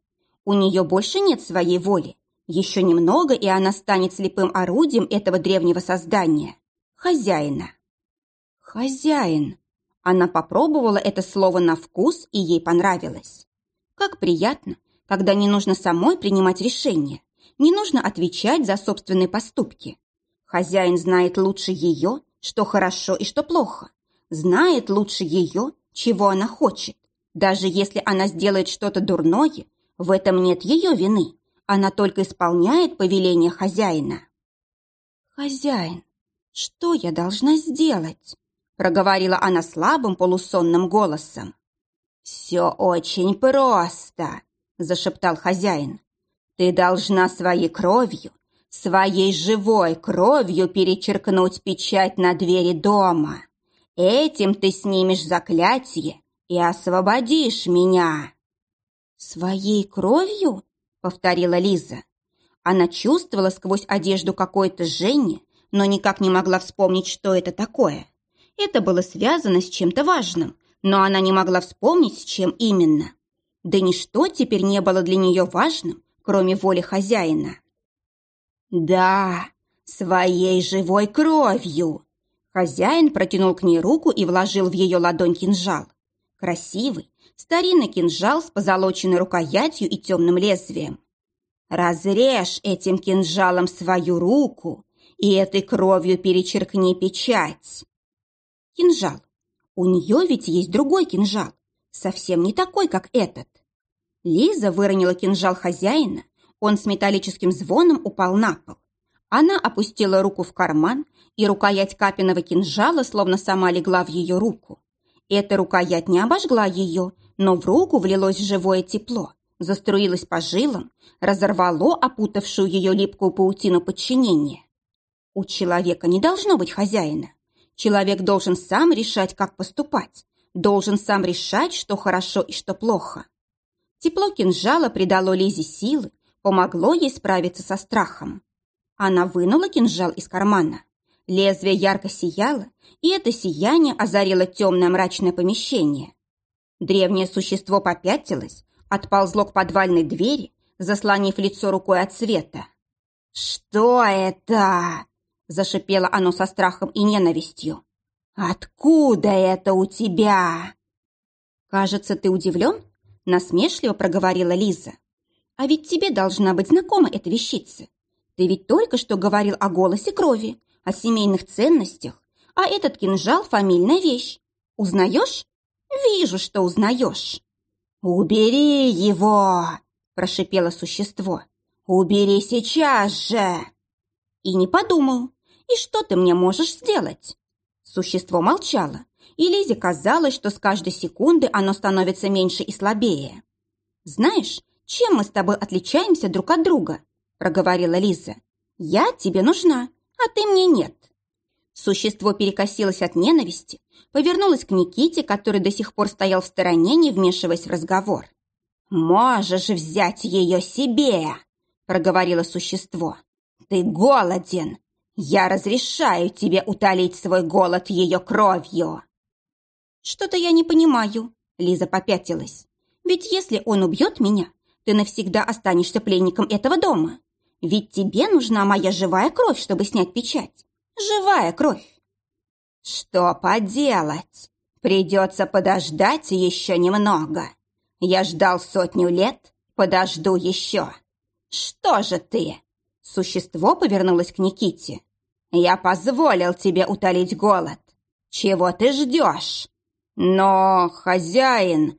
У нее больше нет своей воли. Еще немного, и она станет слепым орудием этого древнего создания – хозяина. Хозяин. Она попробовала это слово на вкус, и ей понравилось. Как приятно, когда не нужно самой принимать решения, не нужно отвечать за собственные поступки. Хозяин знает лучше ее, что хорошо и что плохо. Знает лучше ее, чего она хочет. Даже если она сделает что-то дурное, в этом нет ее вины. Она только исполняет повеление хозяина. «Хозяин, что я должна сделать?» проговорила она слабым полусонным голосом. «Все очень просто», – зашептал хозяин. «Ты должна своей кровью своей живой кровью перечеркнуть печать на двери дома. Этим ты снимешь заклятие и освободишь меня». «Своей кровью?» — повторила Лиза. Она чувствовала сквозь одежду какое-то жжение, но никак не могла вспомнить, что это такое. Это было связано с чем-то важным, но она не могла вспомнить, с чем именно. Да ничто теперь не было для нее важным, кроме воли хозяина. «Да, своей живой кровью!» Хозяин протянул к ней руку и вложил в ее ладонь кинжал. Красивый, старинный кинжал с позолоченной рукоятью и темным лезвием. «Разрежь этим кинжалом свою руку и этой кровью перечеркни печать!» Кинжал. У нее ведь есть другой кинжал, совсем не такой, как этот. Лиза выронила кинжал хозяина, он с металлическим звоном упал на пол. Она опустила руку в карман, и рукоять капиного кинжала словно сама легла в ее руку. Эта рукоять не обожгла ее, но в руку влилось живое тепло, заструилось по жилам, разорвало опутавшую ее липкую паутину подчинения. У человека не должно быть хозяина. Человек должен сам решать, как поступать, должен сам решать, что хорошо и что плохо. Тепло кинжала придало Лизе силы, помогло ей справиться со страхом. Она вынула кинжал из кармана. Лезвие ярко сияло, и это сияние озарило темное мрачное помещение. Древнее существо попятилось, отползло к подвальной двери, заслонив лицо рукой от света. «Что это?» – зашипело оно со страхом и ненавистью. «Откуда это у тебя?» «Кажется, ты удивлен?» насмешливо проговорила Лиза. А ведь тебе должна быть знакома эта вещица. Ты ведь только что говорил о голосе крови, о семейных ценностях, а этот кинжал – фамильная вещь. Узнаешь? Вижу, что узнаешь. «Убери его!» – прошипело существо. «Убери сейчас же!» «И не подумаю. И что ты мне можешь сделать?» Существо молчало, и Лизе казалось, что с каждой секунды оно становится меньше и слабее. «Знаешь, чем мы с тобой отличаемся друг от друга?» – проговорила Лиза. «Я тебе нужна, а ты мне нет». Существо перекосилось от ненависти, повернулось к Никите, который до сих пор стоял в стороне, не вмешиваясь в разговор. «Можешь взять ее себе!» – проговорило существо. «Ты голоден! Я разрешаю тебе утолить свой голод ее кровью!» «Что-то я не понимаю», — Лиза попятилась. «Ведь если он убьет меня, ты навсегда останешься пленником этого дома. Ведь тебе нужна моя живая кровь, чтобы снять печать. Живая кровь!» «Что поделать? Придется подождать еще немного. Я ждал сотню лет, подожду еще. Что же ты?» Существо повернулось к Никите. «Я позволил тебе утолить голод. Чего ты ждешь?» «Но, хозяин...»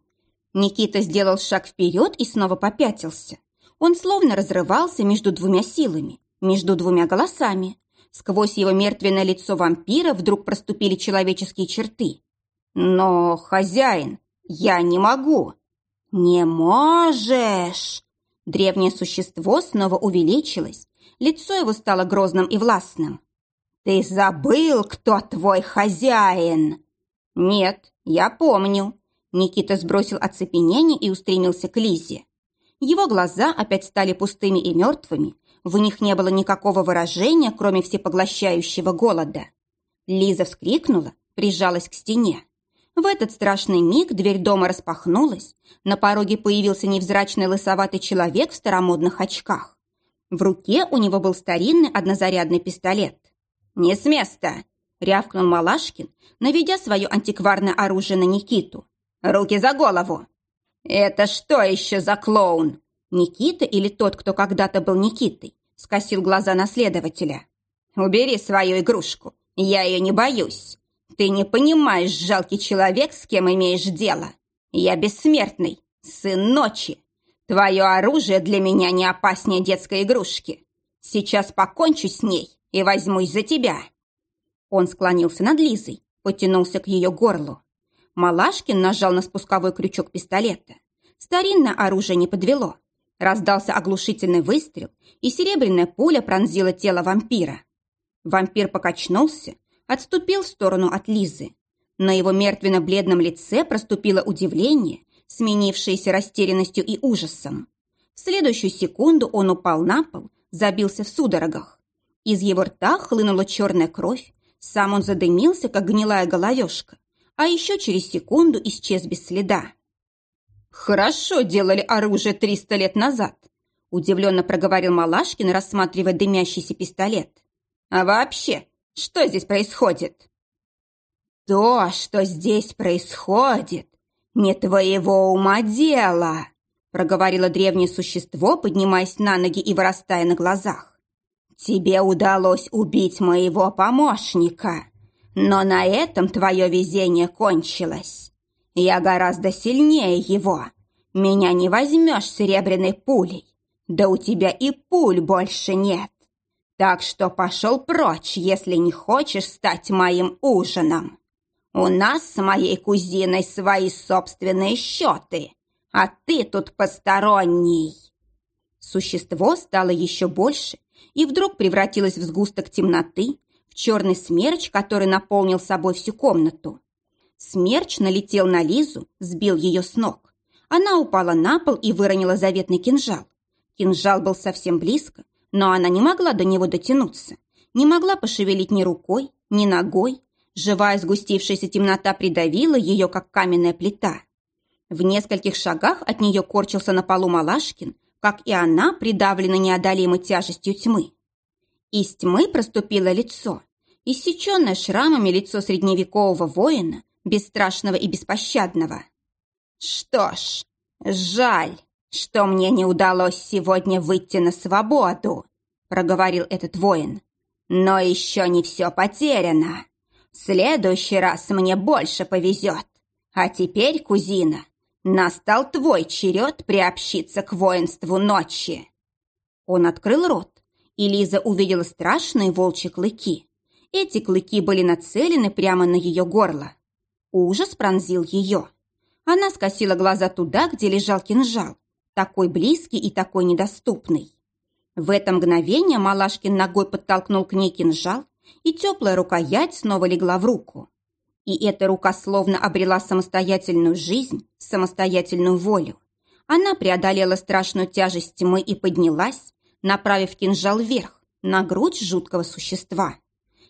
Никита сделал шаг вперед и снова попятился. Он словно разрывался между двумя силами, между двумя голосами. Сквозь его мертвенное лицо вампира вдруг проступили человеческие черты. «Но, хозяин, я не могу!» «Не можешь!» Древнее существо снова увеличилось, лицо его стало грозным и властным. «Ты забыл, кто твой хозяин?» «Нет, я помню». Никита сбросил оцепенение и устремился к Лизе. Его глаза опять стали пустыми и мертвыми. В них не было никакого выражения, кроме всепоглощающего голода. Лиза вскрикнула, прижалась к стене. В этот страшный миг дверь дома распахнулась. На пороге появился невзрачный лысоватый человек в старомодных очках. В руке у него был старинный однозарядный пистолет. «Не с места!» рявкнул Малашкин, наведя свое антикварное оружие на Никиту. «Руки за голову!» «Это что еще за клоун?» Никита или тот, кто когда-то был Никитой, скосил глаза на следователя. «Убери свою игрушку, я ее не боюсь. Ты не понимаешь, жалкий человек, с кем имеешь дело. Я бессмертный, сын ночи. Твое оружие для меня не опаснее детской игрушки. Сейчас покончу с ней и возьмусь за тебя». Он склонился над Лизой, потянулся к ее горлу. Малашкин нажал на спусковой крючок пистолета. Старинное оружие не подвело. Раздался оглушительный выстрел, и серебряная пуля пронзила тело вампира. Вампир покачнулся, отступил в сторону от Лизы. На его мертвенно-бледном лице проступило удивление, сменившееся растерянностью и ужасом. В следующую секунду он упал на пол, забился в судорогах. Из его рта хлынула черная кровь, сам он задымился, как гнилая головешка, а еще через секунду исчез без следа. «Хорошо делали оружие триста лет назад», удивленно проговорил Малашкин, рассматривая дымящийся пистолет. «А вообще, что здесь происходит?» «То, что здесь происходит, не твоего ума дело», проговорило древнее существо, поднимаясь на ноги и вырастая на глазах. «Тебе удалось убить моего помощника, но на этом твое везение кончилось. Я гораздо сильнее его. Меня не возьмешь серебряной пулей, да у тебя и пуль больше нет. Так что пошел прочь, если не хочешь стать моим ужином. У нас с моей кузиной свои собственные счеты, а ты тут посторонний». Существо стало еще больше и вдруг превратилось в сгусток темноты, черный смерч, который наполнил собой всю комнату. Смерч налетел на Лизу, сбил ее с ног. Она упала на пол и выронила заветный кинжал. Кинжал был совсем близко, но она не могла до него дотянуться, не могла пошевелить ни рукой, ни ногой, Живая сгустившаяся темнота придавила ее, как каменная плита. В нескольких шагах от нее корчился на полу Малашкин, как и она, придавлена неодолимой тяжестью тьмы. Из тьмы проступило лицо, иссеченное шрамами лицо средневекового воина, бесстрашного и беспощадного. «Что ж, жаль, что мне не удалось сегодня выйти на свободу», проговорил этот воин. «Но еще не все потеряно следующий раз мне больше повезет. А теперь, кузина, настал твой черед приобщиться к воинству ночи». Он открыл рот, и Лиза увидела страшные волчьи клыки. Эти клыки были нацелены прямо на ее горло. Ужас пронзил ее. Она скосила глаза туда, где лежал кинжал, такой близкий и такой недоступный. В это мгновение Малашкин ногой подтолкнул к ней кинжал, и теплая рукоять снова легла в руку. И эта рука словно обрела самостоятельную жизнь, самостоятельную волю. Она преодолела страшную тяжесть тьмы и поднялась, направив кинжал вверх, на грудь жуткого существа.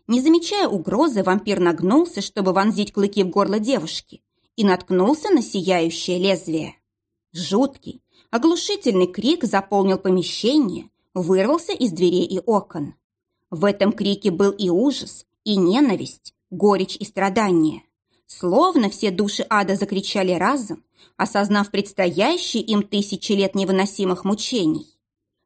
Не замечая угрозы, вампир нагнулся, чтобы вонзить клыки в горло девушки, и наткнулся на сияющее лезвие. Жуткий, оглушительный крик заполнил помещение, вырвался из дверей и окон. В этом крике был и ужас, и ненависть, горечь и страдание. Словно все души ада закричали разом, осознав предстоящие им тысячи лет невыносимых мучений.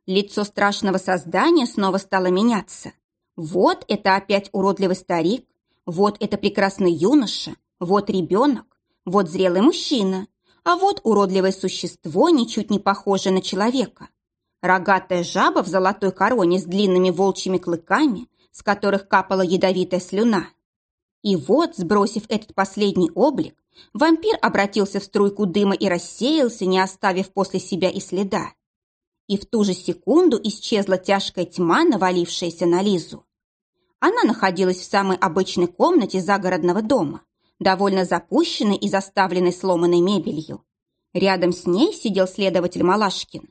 Лицо страшного создания снова стало меняться. Вот это опять уродливый старик, вот это прекрасный юноша, вот ребенок, вот зрелый мужчина, а вот уродливое существо, ничуть не похожее на человека. Рогатая жаба в золотой короне с длинными волчьими клыками, с которых капала ядовитая слюна. И вот, сбросив этот последний облик, вампир обратился в струйку дыма и рассеялся, не оставив после себя и следа. И в ту же секунду исчезла тяжкая тьма, навалившаяся на Лизу. Она находилась в самой обычной комнате загородного дома, довольно запущенной и заставленной сломанной мебелью. Рядом с ней сидел следователь Малашкин.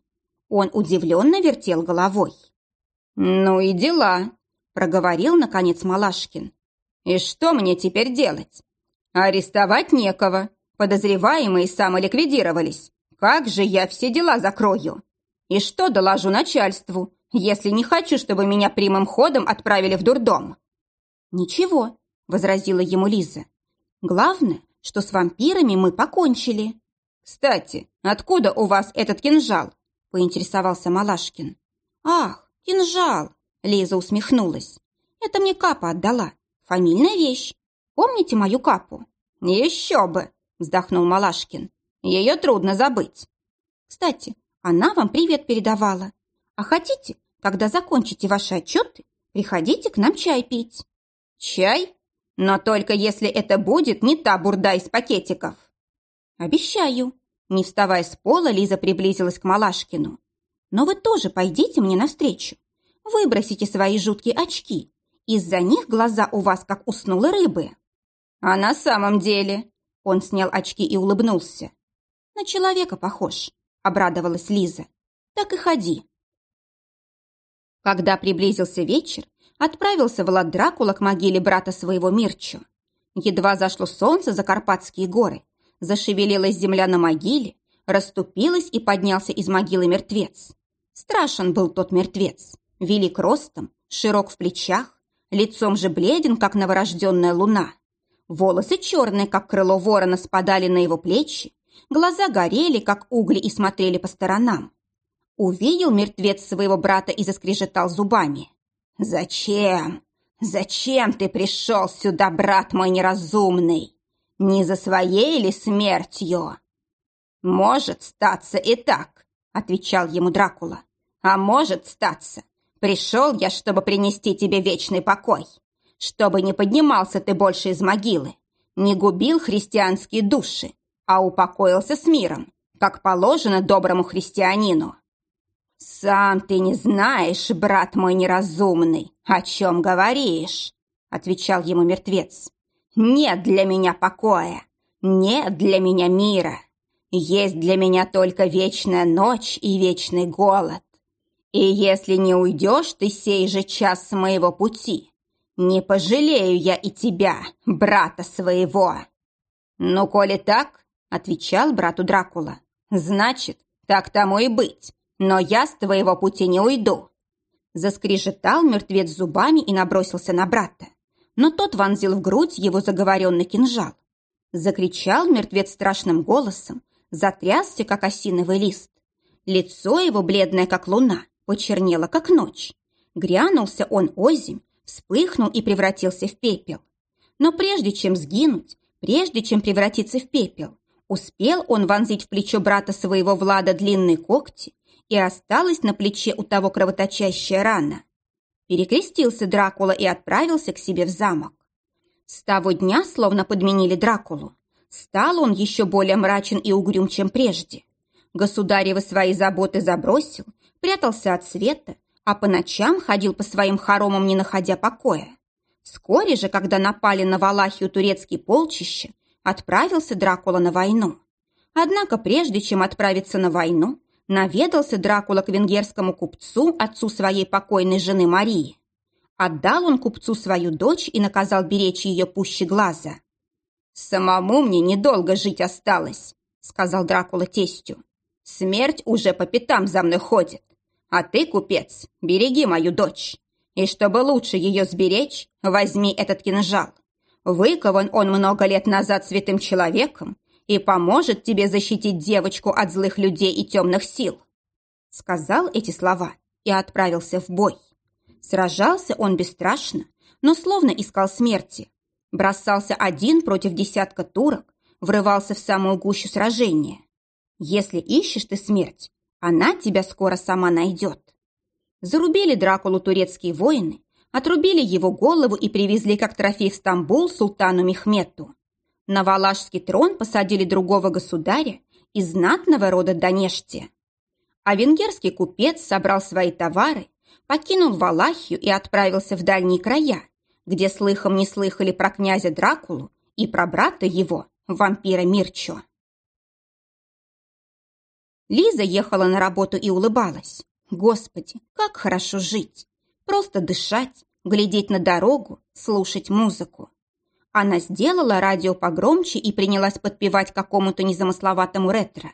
Он удивленно вертел головой. «Ну и дела», – проговорил, наконец, Малашкин. «И что мне теперь делать? Арестовать некого. Подозреваемые самоликвидировались. Как же я все дела закрою? И что доложу начальству, если не хочу, чтобы меня прямым ходом отправили в дурдом?» «Ничего», – возразила ему Лиза. «Главное, что с вампирами мы покончили». «Кстати, откуда у вас этот кинжал? – поинтересовался Малашкин. «Ах, кинжал!» – Лиза усмехнулась. «Это мне Капа отдала. Фамильная вещь. Помните мою Капу?» «Еще бы!» – вздохнул Малашкин. «Ее трудно забыть». «Кстати, она вам привет передавала. А хотите, когда закончите ваши отчеты, приходите к нам чай пить». «Чай? Но только если это будет не та бурда из пакетиков». «Обещаю», не вставая с пола, Лиза приблизилась к Малашкину. «Но вы тоже пойдите мне навстречу. Выбросите свои жуткие очки. Из-за них глаза у вас как уснулы рыбы». «А на самом деле...» Он снял очки и улыбнулся. «На человека похож», — обрадовалась Лиза. «Так и ходи, Когда приблизился вечер, отправился Влад Дракула к могиле брата своего Мирчу. Едва зашло солнце за Карпатские горы, зашевелилась земля на могиле, расступилась и поднялся из могилы мертвец. Страшен был тот мертвец, велик ростом, широк в плечах, лицом же бледен, как новорожденная луна. Волосы черные, как крыло ворона, спадали на его плечи, глаза горели, как угли, и смотрели по сторонам. Увидел мертвец своего брата и заскрежетал зубами. «Зачем? Зачем ты пришел сюда, брат мой неразумный? Не за своей ли смертью?» «Может статься и так», — отвечал ему Дракула. «А может статься. Пришел я, чтобы принести тебе вечный покой, чтобы не поднимался ты больше из могилы, не губил христианские души, а упокоился с миром, как положено доброму христианину. «Сам ты не знаешь, брат мой неразумный, о чем говоришь», — отвечал ему мертвец. «Нет для меня покоя, нет для меня мира. Есть для меня только вечная ночь и вечный голод. И если не уйдешь ты сей же час с моего пути, не пожалею я и тебя, брата своего». «Ну, коли так», — отвечал брату Дракула, «значит, так тому и быть. Но я с твоего пути не уйду. Заскрежетал мертвец зубами и набросился на брата. Но тот вонзил в грудь его заговоренный кинжал. Закричал мертвец страшным голосом, затрясся, как осиновый лист. Лицо его, бледное, как луна, почернело, как ночь. Грянулся он озимь, вспыхнул и превратился в пепел. Но прежде чем сгинуть, прежде чем превратиться в пепел, успел он вонзить в плечо брата своего Влада длинные когти и осталась на плече у того кровоточащая рана. Перекрестился Дракула и отправился к себе в замок. С того дня словно подменили Дракулу. Стал он еще более мрачен и угрюм, чем прежде. Государевы свои заботы забросил, прятался от света, а по ночам ходил по своим хоромам, не находя покоя. Вскоре же, когда напали на Валахию турецкие полчища, отправился Дракула на войну. Однако прежде чем отправиться на войну, наведался Дракула к венгерскому купцу, отцу своей покойной жены Марии. Отдал он купцу свою дочь и наказал беречь ее пуще глаза. «Самому мне недолго жить осталось», — сказал Дракула тестю. «Смерть уже по пятам за мной ходит. А ты, купец, береги мою дочь. И чтобы лучше ее сберечь, возьми этот кинжал. Выкован он много лет назад святым человеком и поможет тебе защитить девочку от злых людей и темных сил». Сказал эти слова и отправился в бой. Сражался он бесстрашно, но словно искал смерти. Бросался один против десятка турок, врывался в самую гущу сражения. Если ищешь ты смерть, она тебя скоро сама найдет. Зарубили Дракулу турецкие воины, отрубили его голову и привезли как трофей в Стамбул султану Мехмету. На валашский трон посадили другого государя из знатного рода Данешти. А венгерский купец собрал свои товары, покинул Валахию и отправился в дальние края, где слыхом не слыхали про князя Дракулу и про брата его, вампира Мирчо. Лиза ехала на работу и улыбалась. Господи, как хорошо жить! Просто дышать, глядеть на дорогу, слушать музыку. Она сделала радио погромче и принялась подпевать какому-то незамысловатому ретро.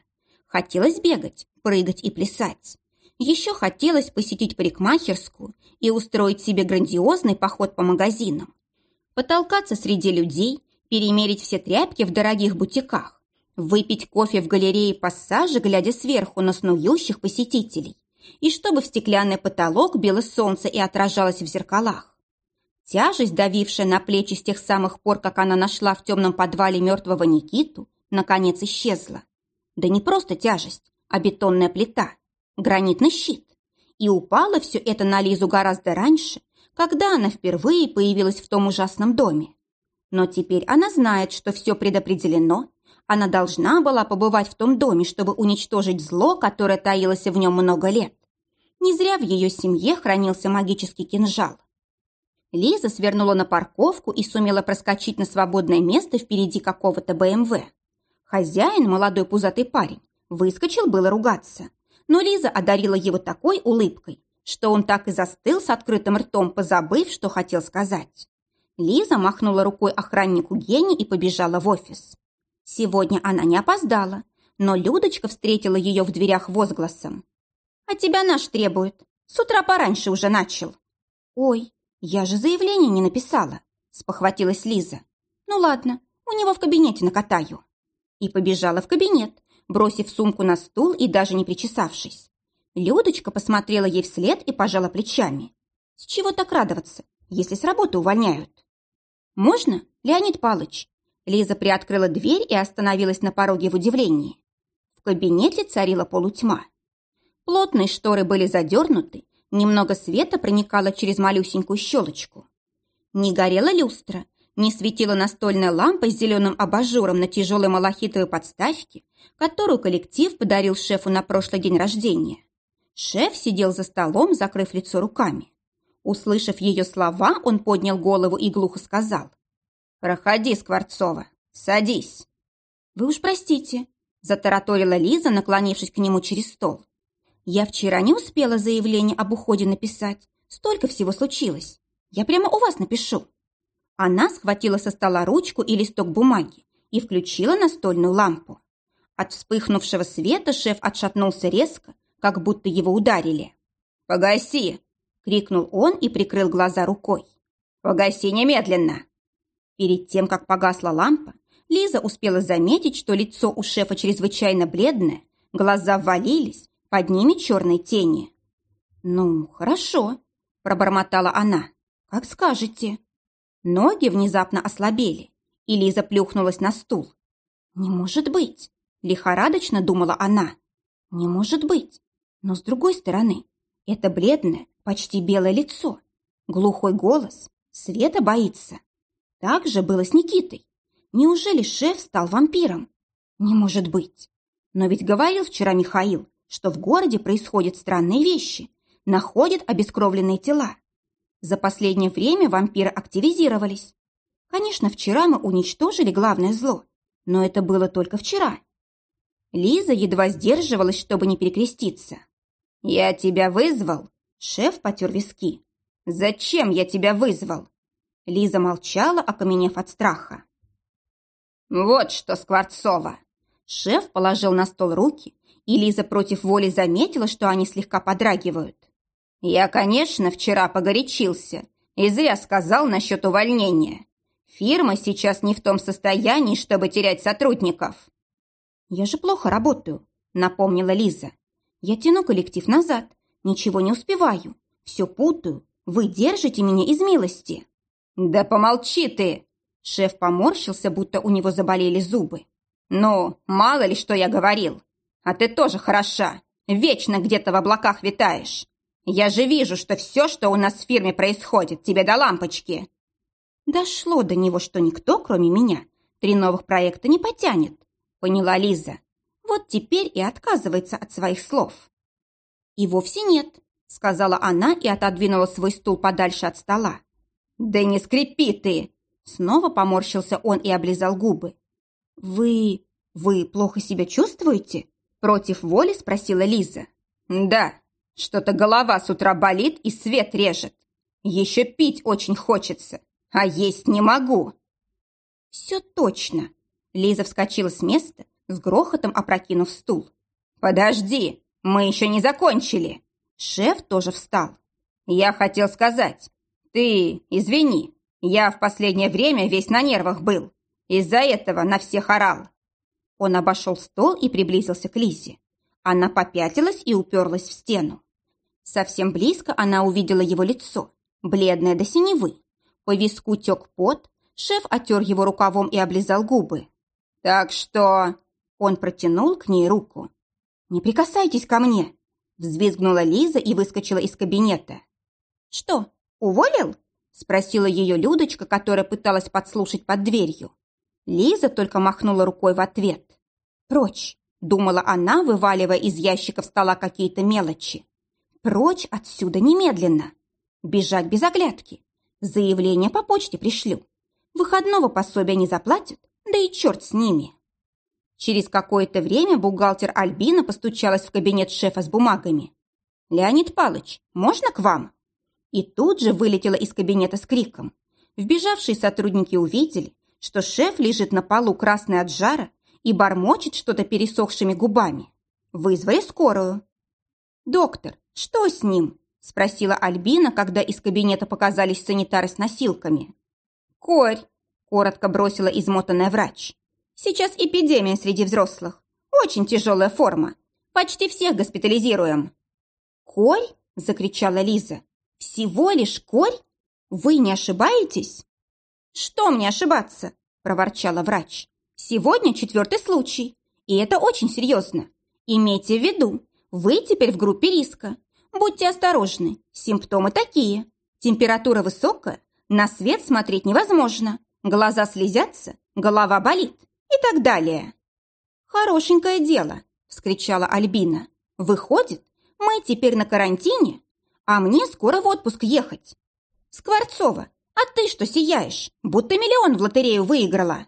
Хотелось бегать, прыгать и плясать. Еще хотелось посетить парикмахерскую и устроить себе грандиозный поход по магазинам. Потолкаться среди людей, перемерить все тряпки в дорогих бутиках, выпить кофе в галерее пассажа, глядя сверху на снующих посетителей, и чтобы в стеклянный потолок било солнце и отражалось в зеркалах. Тяжесть, давившая на плечи с тех самых пор, как она нашла в темном подвале мертвого Никиту, наконец исчезла. Да не просто тяжесть, а бетонная плита, гранитный щит. И упало все это на Лизу гораздо раньше, когда она впервые появилась в том ужасном доме. Но теперь она знает, что все предопределено. Она должна была побывать в том доме, чтобы уничтожить зло, которое таилось в нем много лет. Не зря в ее семье хранился магический кинжал. Лиза свернула на парковку и сумела проскочить на свободное место впереди какого-то БМВ. Хозяин, молодой пузатый парень, выскочил было ругаться. Но Лиза одарила его такой улыбкой, что он так и застыл с открытым ртом, позабыв, что хотел сказать. Лиза махнула рукой охраннику Гене и побежала в офис. Сегодня она не опоздала, но Людочка встретила ее в дверях возгласом. «А тебя наш требует. С утра пораньше уже начал». «Ой, я же заявление не написала», – спохватилась Лиза. «Ну ладно, у него в кабинете накатаю». И побежала в кабинет, бросив сумку на стул и даже не причесавшись. Людочка посмотрела ей вслед и пожала плечами. С чего так радоваться, если с работы увольняют? «Можно, Леонид Палыч?» Лиза приоткрыла дверь и остановилась на пороге в удивлении. В кабинете царила полутьма. Плотные шторы были задернуты, немного света проникало через малюсенькую щелочку. Не горела люстра, не светила настольная лампа с зеленым абажуром на тяжелой малахитовой подставке, которую коллектив подарил шефу на прошлый день рождения. Шеф сидел за столом, закрыв лицо руками. Услышав ее слова, он поднял голову и глухо сказал. «Проходи, Скворцова, садись». «Вы уж простите», – затараторила Лиза, наклонившись к нему через стол. «Я вчера не успела заявление об уходе написать. Столько всего случилось. Я прямо у вас напишу». Она схватила со стола ручку и листок бумаги и включила настольную лампу. От вспыхнувшего света шеф отшатнулся резко, как будто его ударили. «Погаси!» — крикнул он и прикрыл глаза рукой. «Погаси немедленно!» Перед тем, как погасла лампа, Лиза успела заметить, что лицо у шефа чрезвычайно бледное, глаза ввалились, под ними черные тени. «Ну, хорошо», – пробормотала она. «Как скажете». Ноги внезапно ослабели, и Лиза плюхнулась на стул. «Не может быть!» – лихорадочно думала она. «Не может быть!» Но с другой стороны, это бледное, почти белое лицо, глухой голос, Света боится. Так же было с Никитой. Неужели шеф стал вампиром? Не может быть. Но ведь говорил вчера Михаил, что в городе происходят странные вещи, находят обескровленные тела. За последнее время вампиры активизировались. Конечно, вчера мы уничтожили главное зло, но это было только вчера. Лиза едва сдерживалась, чтобы не перекреститься. «Я тебя вызвал?» Шеф потер виски. «Зачем я тебя вызвал?» Лиза молчала, окаменев от страха. «Вот что, Скворцова!» Шеф положил на стол руки, и Лиза против воли заметила, что они слегка подрагивают. Я, конечно, вчера погорячился и зря сказал насчет увольнения. Фирма сейчас не в том состоянии, чтобы терять сотрудников. Я же плохо работаю, напомнила Лиза. Я тяну коллектив назад, ничего не успеваю, все путаю. Вы держите меня из милости. Да помолчи ты! Шеф поморщился, будто у него заболели зубы. «Ну, мало ли, что я говорил. А ты тоже хороша. Вечно где-то в облаках витаешь. Я же вижу, что все, что у нас в фирме происходит, тебе до лампочки. Дошло до него, что никто, кроме меня, три новых проекта не потянет, поняла Лиза. Вот теперь и отказывается от своих слов. И вовсе нет, сказала она и отодвинула свой стул подальше от стола. Да не скрипи ты! Снова поморщился он и облизал губы. Вы... вы плохо себя чувствуете? Против воли спросила Лиза. Да, что-то голова с утра болит и свет режет. Еще пить очень хочется, а есть не могу. Все точно. Лиза вскочила с места, с грохотом опрокинув стул. Подожди, мы еще не закончили. Шеф тоже встал. Я хотел сказать. Ты, извини, я в последнее время весь на нервах был. Из-за этого на всех орал. Он обошел стол и приблизился к Лизе. Она попятилась и уперлась в стену. Совсем близко она увидела его лицо, бледное до синевы. По виску тек пот, шеф отер его рукавом и облизал губы. «Так что...» Он протянул к ней руку. «Не прикасайтесь ко мне!» Взвизгнула Лиза и выскочила из кабинета. «Что, уволил?» Спросила ее Людочка, которая пыталась подслушать под дверью. Лиза только махнула рукой в ответ. «Прочь!» Думала она, вываливая из ящиков стола какие-то мелочи. Прочь отсюда немедленно. Бежать без оглядки. Заявление по почте пришлю. Выходного пособия не заплатят, да и черт с ними. Через какое-то время бухгалтер Альбина постучалась в кабинет шефа с бумагами. «Леонид Палыч, можно к вам?» И тут же вылетела из кабинета с криком. Вбежавшие сотрудники увидели, что шеф лежит на полу красный от жара и бормочет что-то пересохшими губами. Вызвали скорую. «Доктор, что с ним?» – спросила Альбина, когда из кабинета показались санитары с носилками. «Корь!» – коротко бросила измотанная врач. «Сейчас эпидемия среди взрослых. Очень тяжелая форма. Почти всех госпитализируем». «Корь?» – закричала Лиза. «Всего лишь корь? Вы не ошибаетесь?» «Что мне ошибаться?» – проворчала врач. «Сегодня четвертый случай, и это очень серьезно. Имейте в виду, вы теперь в группе риска. Будьте осторожны, симптомы такие. Температура высокая, на свет смотреть невозможно, глаза слезятся, голова болит и так далее». «Хорошенькое дело», – вскричала Альбина. «Выходит, мы теперь на карантине, а мне скоро в отпуск ехать. Скворцова, а ты что сияешь, будто миллион в лотерею выиграла?»